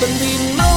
believe